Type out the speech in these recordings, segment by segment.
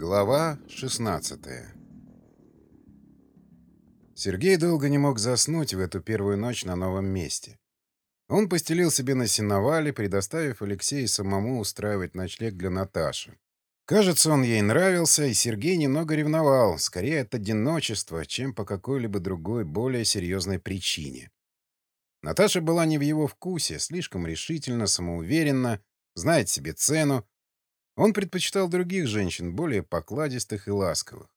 Глава 16 Сергей долго не мог заснуть в эту первую ночь на новом месте. Он постелил себе на сеновале, предоставив Алексею самому устраивать ночлег для Наташи. Кажется, он ей нравился, и Сергей немного ревновал, скорее от одиночества, чем по какой-либо другой, более серьезной причине. Наташа была не в его вкусе, слишком решительно, самоуверенно, знает себе цену, он предпочитал других женщин, более покладистых и ласковых.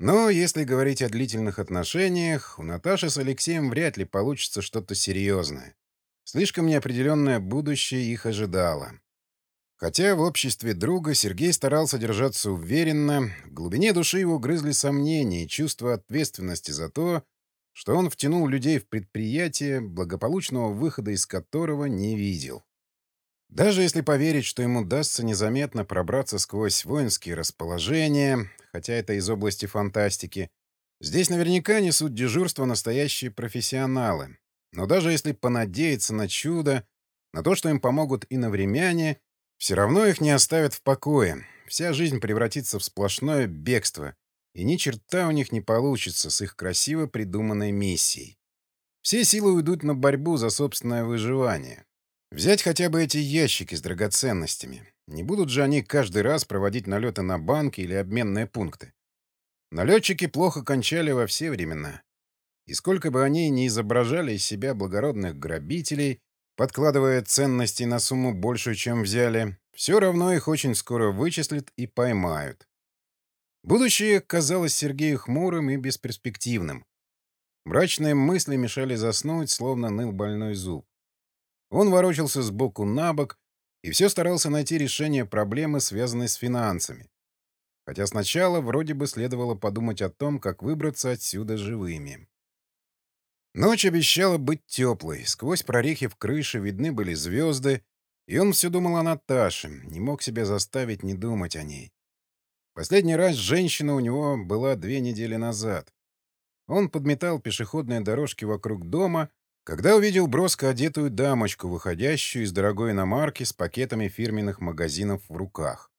Но если говорить о длительных отношениях, у Наташи с Алексеем вряд ли получится что-то серьезное. Слишком неопределенное будущее их ожидало. Хотя в обществе друга Сергей старался держаться уверенно, в глубине души его грызли сомнения и чувство ответственности за то, что он втянул людей в предприятие, благополучного выхода из которого не видел. Даже если поверить, что ему удастся незаметно пробраться сквозь воинские расположения, хотя это из области фантастики, здесь наверняка несут дежурство настоящие профессионалы. Но даже если понадеяться на чудо, на то, что им помогут иновремяне, все равно их не оставят в покое. Вся жизнь превратится в сплошное бегство, и ни черта у них не получится с их красиво придуманной миссией. Все силы уйдут на борьбу за собственное выживание. Взять хотя бы эти ящики с драгоценностями. Не будут же они каждый раз проводить налеты на банки или обменные пункты. Налетчики плохо кончали во все времена. И сколько бы они ни изображали из себя благородных грабителей, подкладывая ценности на сумму большую, чем взяли, все равно их очень скоро вычислят и поймают. Будущее казалось Сергею хмурым и бесперспективным. Мрачные мысли мешали заснуть, словно ныл больной зуб. Он ворочался с боку на бок и все старался найти решение проблемы, связанной с финансами. Хотя сначала вроде бы следовало подумать о том, как выбраться отсюда живыми. Ночь обещала быть теплой. Сквозь прорехи в крыше видны были звезды, и он все думал о Наташе, не мог себя заставить не думать о ней. Последний раз женщина у него была две недели назад. Он подметал пешеходные дорожки вокруг дома когда увидел броско одетую дамочку, выходящую из дорогой иномарки с пакетами фирменных магазинов в руках.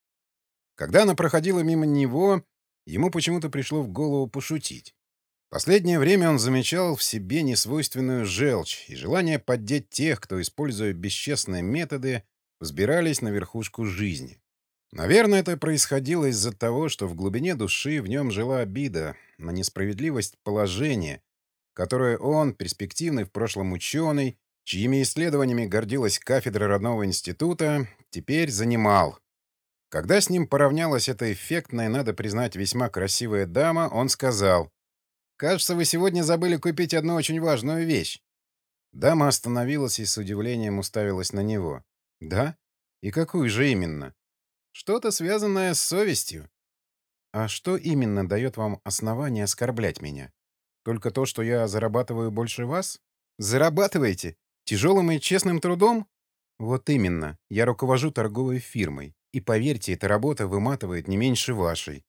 Когда она проходила мимо него, ему почему-то пришло в голову пошутить. Последнее время он замечал в себе несвойственную желчь и желание поддеть тех, кто, используя бесчестные методы, взбирались на верхушку жизни. Наверное, это происходило из-за того, что в глубине души в нем жила обида на несправедливость положения, которое он, перспективный в прошлом ученый, чьими исследованиями гордилась кафедра родного института, теперь занимал. Когда с ним поравнялась эта эффектная, надо признать, весьма красивая дама, он сказал, «Кажется, вы сегодня забыли купить одну очень важную вещь». Дама остановилась и с удивлением уставилась на него. «Да? И какую же именно?» «Что-то связанное с совестью». «А что именно дает вам основание оскорблять меня?» Только то, что я зарабатываю больше вас? Зарабатываете? Тяжелым и честным трудом? Вот именно. Я руковожу торговой фирмой. И поверьте, эта работа выматывает не меньше вашей.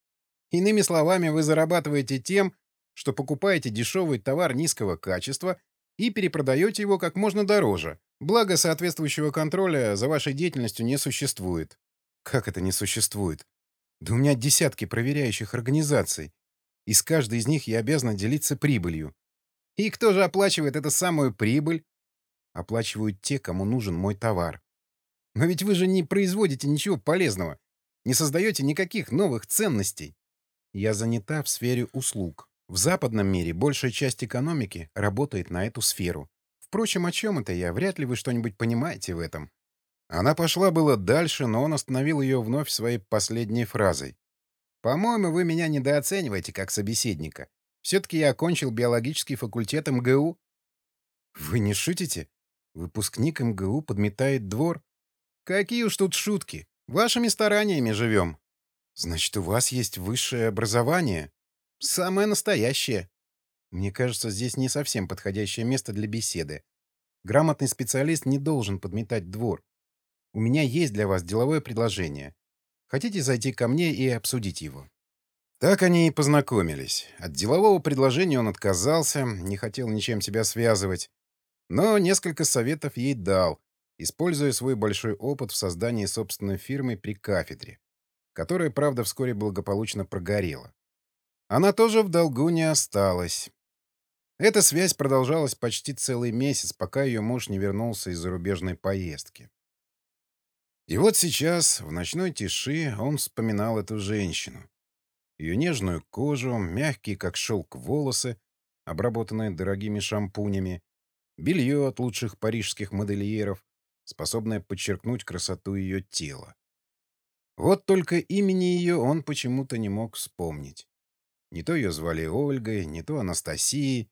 Иными словами, вы зарабатываете тем, что покупаете дешевый товар низкого качества и перепродаете его как можно дороже. Благо, соответствующего контроля за вашей деятельностью не существует. Как это не существует? Да у меня десятки проверяющих организаций и с каждой из них я обязана делиться прибылью. И кто же оплачивает эту самую прибыль? Оплачивают те, кому нужен мой товар. Но ведь вы же не производите ничего полезного, не создаете никаких новых ценностей. Я занята в сфере услуг. В западном мире большая часть экономики работает на эту сферу. Впрочем, о чем это я? Вряд ли вы что-нибудь понимаете в этом. Она пошла было дальше, но он остановил ее вновь своей последней фразой. По-моему, вы меня недооцениваете как собеседника. Все-таки я окончил биологический факультет МГУ. Вы не шутите? Выпускник МГУ подметает двор? Какие уж тут шутки. Вашими стараниями живем. Значит, у вас есть высшее образование? Самое настоящее. Мне кажется, здесь не совсем подходящее место для беседы. Грамотный специалист не должен подметать двор. У меня есть для вас деловое предложение. Хотите зайти ко мне и обсудить его?» Так они и познакомились. От делового предложения он отказался, не хотел ничем себя связывать. Но несколько советов ей дал, используя свой большой опыт в создании собственной фирмы при кафедре. которая, правда, вскоре благополучно прогорела. Она тоже в долгу не осталась. Эта связь продолжалась почти целый месяц, пока ее муж не вернулся из зарубежной поездки. И вот сейчас, в ночной тиши, он вспоминал эту женщину. Ее нежную кожу, мягкие, как шелк, волосы, обработанные дорогими шампунями, белье от лучших парижских модельеров, способное подчеркнуть красоту ее тела. Вот только имени ее он почему-то не мог вспомнить. Не то ее звали Ольгой, не то Анастасией.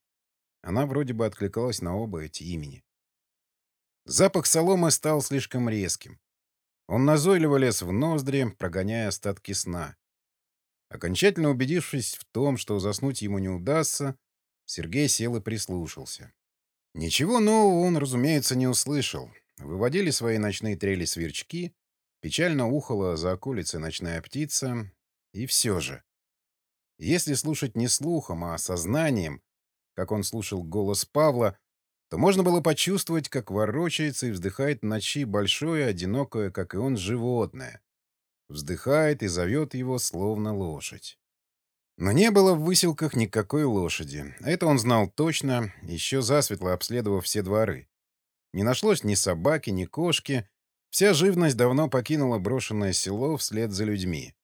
Она вроде бы откликалась на оба эти имени. Запах соломы стал слишком резким. Он назойливо лез в ноздри, прогоняя остатки сна. Окончательно убедившись в том, что заснуть ему не удастся, Сергей сел и прислушался. Ничего нового он, разумеется, не услышал. Выводили свои ночные трели сверчки, печально ухала за околицей ночная птица, и все же. Если слушать не слухом, а сознанием, как он слушал голос Павла, то можно было почувствовать, как ворочается и вздыхает ночи большое, одинокое, как и он, животное. Вздыхает и зовет его, словно лошадь. Но не было в выселках никакой лошади. Это он знал точно, еще засветло обследовав все дворы. Не нашлось ни собаки, ни кошки. Вся живность давно покинула брошенное село вслед за людьми.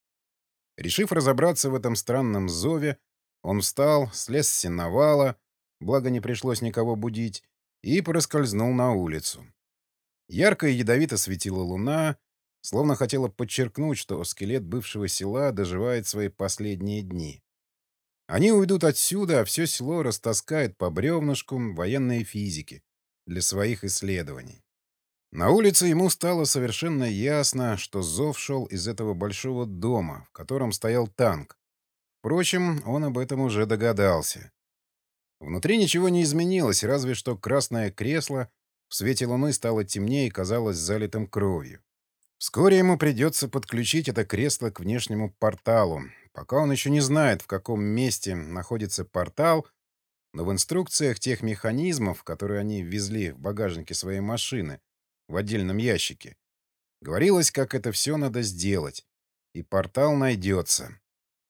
Решив разобраться в этом странном зове, он встал, слез с сеновала, благо не пришлось никого будить, и проскользнул на улицу. Ярко и ядовито светила луна, словно хотела подчеркнуть, что скелет бывшего села доживает свои последние дни. Они уйдут отсюда, а все село растаскает по бревнышку военные физики для своих исследований. На улице ему стало совершенно ясно, что зов шел из этого большого дома, в котором стоял танк. Впрочем, он об этом уже догадался. Внутри ничего не изменилось, разве что красное кресло в свете луны стало темнее и казалось залитым кровью. Вскоре ему придется подключить это кресло к внешнему порталу. Пока он еще не знает, в каком месте находится портал, но в инструкциях тех механизмов, которые они ввезли в багажнике своей машины, в отдельном ящике, говорилось, как это все надо сделать, и портал найдется.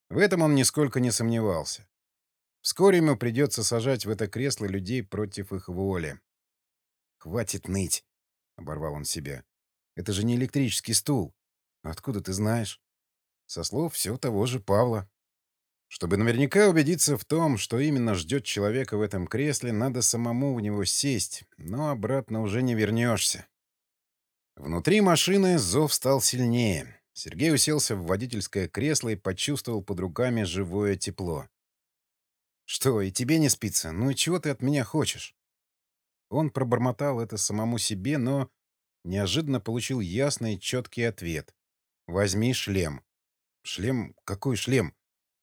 В этом он нисколько не сомневался. Вскоре ему придется сажать в это кресло людей против их воли. «Хватит ныть!» — оборвал он себя. «Это же не электрический стул. Откуда ты знаешь?» Со слов все того же Павла. Чтобы наверняка убедиться в том, что именно ждет человека в этом кресле, надо самому в него сесть, но обратно уже не вернешься. Внутри машины зов стал сильнее. Сергей уселся в водительское кресло и почувствовал под руками живое тепло. «Что, и тебе не спится? Ну и чего ты от меня хочешь?» Он пробормотал это самому себе, но неожиданно получил ясный четкий ответ. «Возьми шлем». «Шлем? Какой шлем?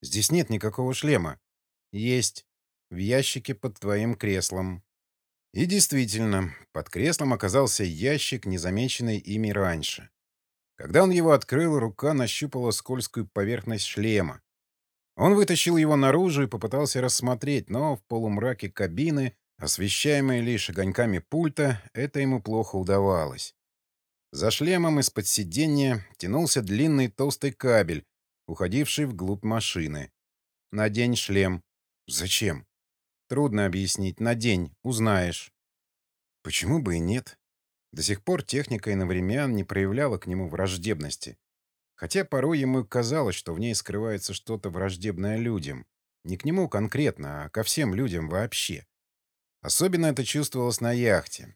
Здесь нет никакого шлема». «Есть. В ящике под твоим креслом». И действительно, под креслом оказался ящик, незамеченный ими раньше. Когда он его открыл, рука нащупала скользкую поверхность шлема. Он вытащил его наружу и попытался рассмотреть, но в полумраке кабины, освещаемой лишь огоньками пульта, это ему плохо удавалось. За шлемом из-под сиденья тянулся длинный толстый кабель, уходивший вглубь машины. «Надень шлем». «Зачем?» «Трудно объяснить. Надень, узнаешь». Почему бы и нет? До сих пор техника иновремян не проявляла к нему враждебности. Хотя порой ему казалось, что в ней скрывается что-то враждебное людям. Не к нему конкретно, а ко всем людям вообще. Особенно это чувствовалось на яхте.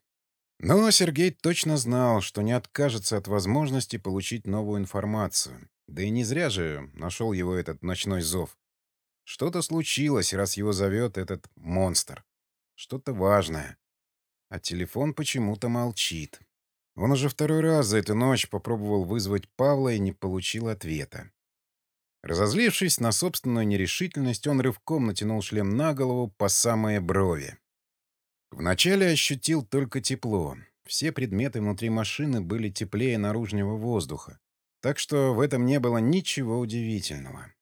Но Сергей точно знал, что не откажется от возможности получить новую информацию. Да и не зря же нашел его этот ночной зов. Что-то случилось, раз его зовет этот монстр. Что-то важное. А телефон почему-то молчит. Он уже второй раз за эту ночь попробовал вызвать Павла и не получил ответа. Разозлившись на собственную нерешительность, он рывком натянул шлем на голову по самые брови. Вначале ощутил только тепло. Все предметы внутри машины были теплее наружного воздуха. Так что в этом не было ничего удивительного.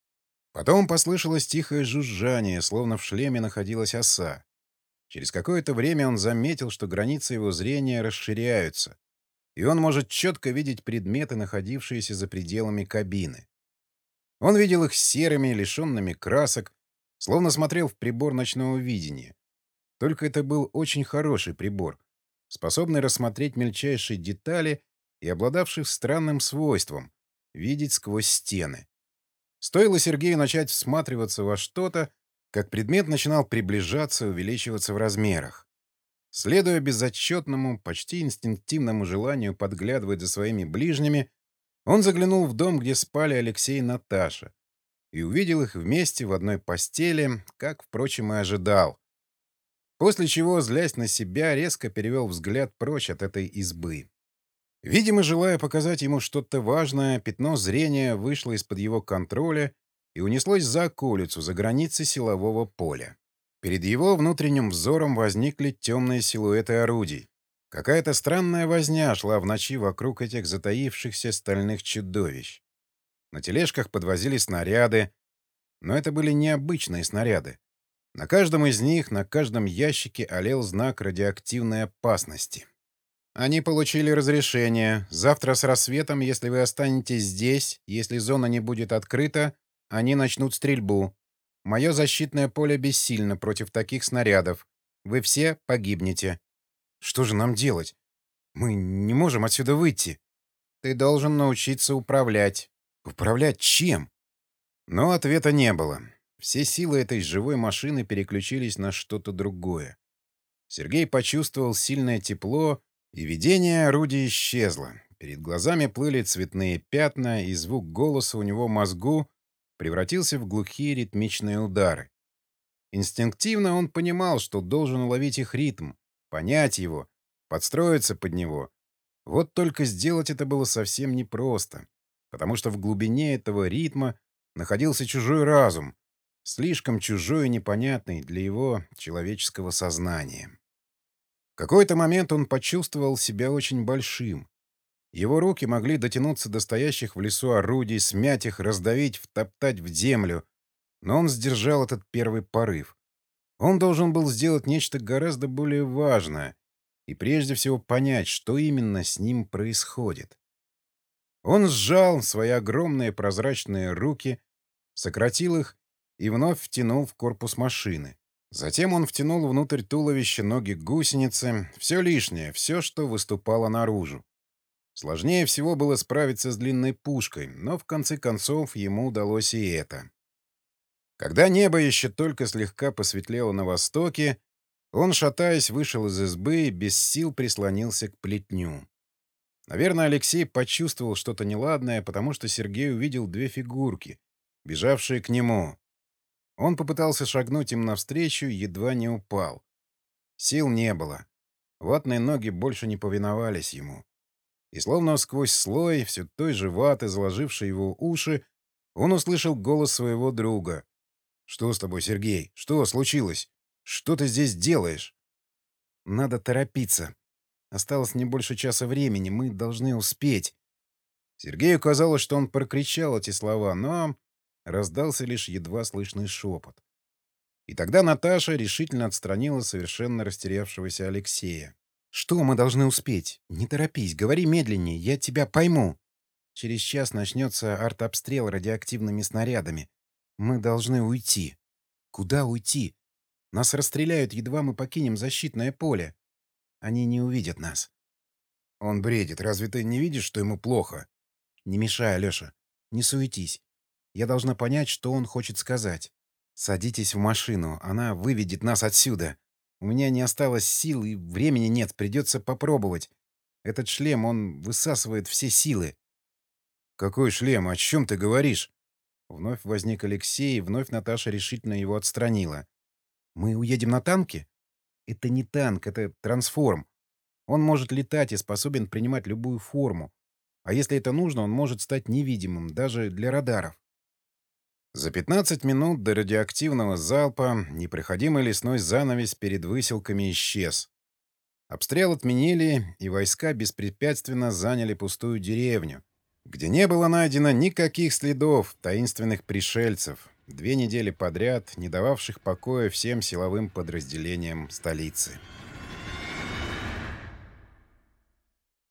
Потом послышалось тихое жужжание, словно в шлеме находилась оса. Через какое-то время он заметил, что границы его зрения расширяются и он может четко видеть предметы, находившиеся за пределами кабины. Он видел их серыми, лишенными красок, словно смотрел в прибор ночного видения. Только это был очень хороший прибор, способный рассмотреть мельчайшие детали и обладавший странным свойством — видеть сквозь стены. Стоило Сергею начать всматриваться во что-то, как предмет начинал приближаться, увеличиваться в размерах. Следуя безотчетному, почти инстинктивному желанию подглядывать за своими ближними, он заглянул в дом, где спали Алексей и Наташа, и увидел их вместе в одной постели, как, впрочем, и ожидал. После чего, злясь на себя, резко перевел взгляд прочь от этой избы. Видимо, желая показать ему что-то важное, пятно зрения вышло из-под его контроля и унеслось за околицу, за границы силового поля. Перед его внутренним взором возникли темные силуэты орудий. Какая-то странная возня шла в ночи вокруг этих затаившихся стальных чудовищ. На тележках подвозили снаряды, но это были необычные снаряды. На каждом из них, на каждом ящике олел знак радиоактивной опасности. Они получили разрешение. Завтра с рассветом, если вы останетесь здесь, если зона не будет открыта, они начнут стрельбу. Мое защитное поле бессильно против таких снарядов. Вы все погибнете. Что же нам делать? Мы не можем отсюда выйти. Ты должен научиться управлять. Управлять чем? Но ответа не было. Все силы этой живой машины переключились на что-то другое. Сергей почувствовал сильное тепло, и видение орудия исчезло. Перед глазами плыли цветные пятна, и звук голоса у него мозгу превратился в глухие ритмичные удары. Инстинктивно он понимал, что должен уловить их ритм, понять его, подстроиться под него. Вот только сделать это было совсем непросто потому что в глубине этого ритма находился чужой разум, слишком чужой и непонятный для его человеческого сознания. В какой-то момент он почувствовал себя очень большим. Его руки могли дотянуться до стоящих в лесу орудий, смять их, раздавить, втоптать в землю, но он сдержал этот первый порыв. Он должен был сделать нечто гораздо более важное и прежде всего понять, что именно с ним происходит. Он сжал свои огромные прозрачные руки, сократил их и вновь втянул в корпус машины. Затем он втянул внутрь туловища ноги гусеницы, все лишнее, все, что выступало наружу. Сложнее всего было справиться с длинной пушкой, но в конце концов ему удалось и это. Когда небо еще только слегка посветлело на востоке, он, шатаясь, вышел из избы и без сил прислонился к плетню. Наверное, Алексей почувствовал что-то неладное, потому что Сергей увидел две фигурки, бежавшие к нему. Он попытался шагнуть им навстречу, едва не упал. Сил не было. Ватные ноги больше не повиновались ему. И словно сквозь слой все той же ваты, заложившей его уши, он услышал голос своего друга. «Что с тобой, Сергей? Что случилось? Что ты здесь делаешь?» «Надо торопиться», Осталось не больше часа времени, мы должны успеть. Сергею казалось, что он прокричал эти слова, но раздался лишь едва слышный шепот. И тогда Наташа решительно отстранила совершенно растерявшегося Алексея. «Что мы должны успеть? Не торопись, говори медленнее, я тебя пойму. Через час начнется артобстрел радиоактивными снарядами. Мы должны уйти. Куда уйти? Нас расстреляют, едва мы покинем защитное поле. Они не увидят нас. Он бредит. Разве ты не видишь, что ему плохо? Не мешай, Алёша. Не суетись. Я должна понять, что он хочет сказать. Садитесь в машину. Она выведет нас отсюда. У меня не осталось сил и времени нет. Придется попробовать. Этот шлем, он высасывает все силы. «Какой шлем? О чем ты говоришь?» Вновь возник Алексей, и вновь Наташа решительно его отстранила. «Мы уедем на танке?» Это не танк, это трансформ. Он может летать и способен принимать любую форму. А если это нужно, он может стать невидимым, даже для радаров. За 15 минут до радиоактивного залпа непроходимый лесной занавес перед выселками исчез. Обстрел отменили, и войска беспрепятственно заняли пустую деревню, где не было найдено никаких следов таинственных пришельцев, две недели подряд не дававших покоя всем силовым подразделениям столицы.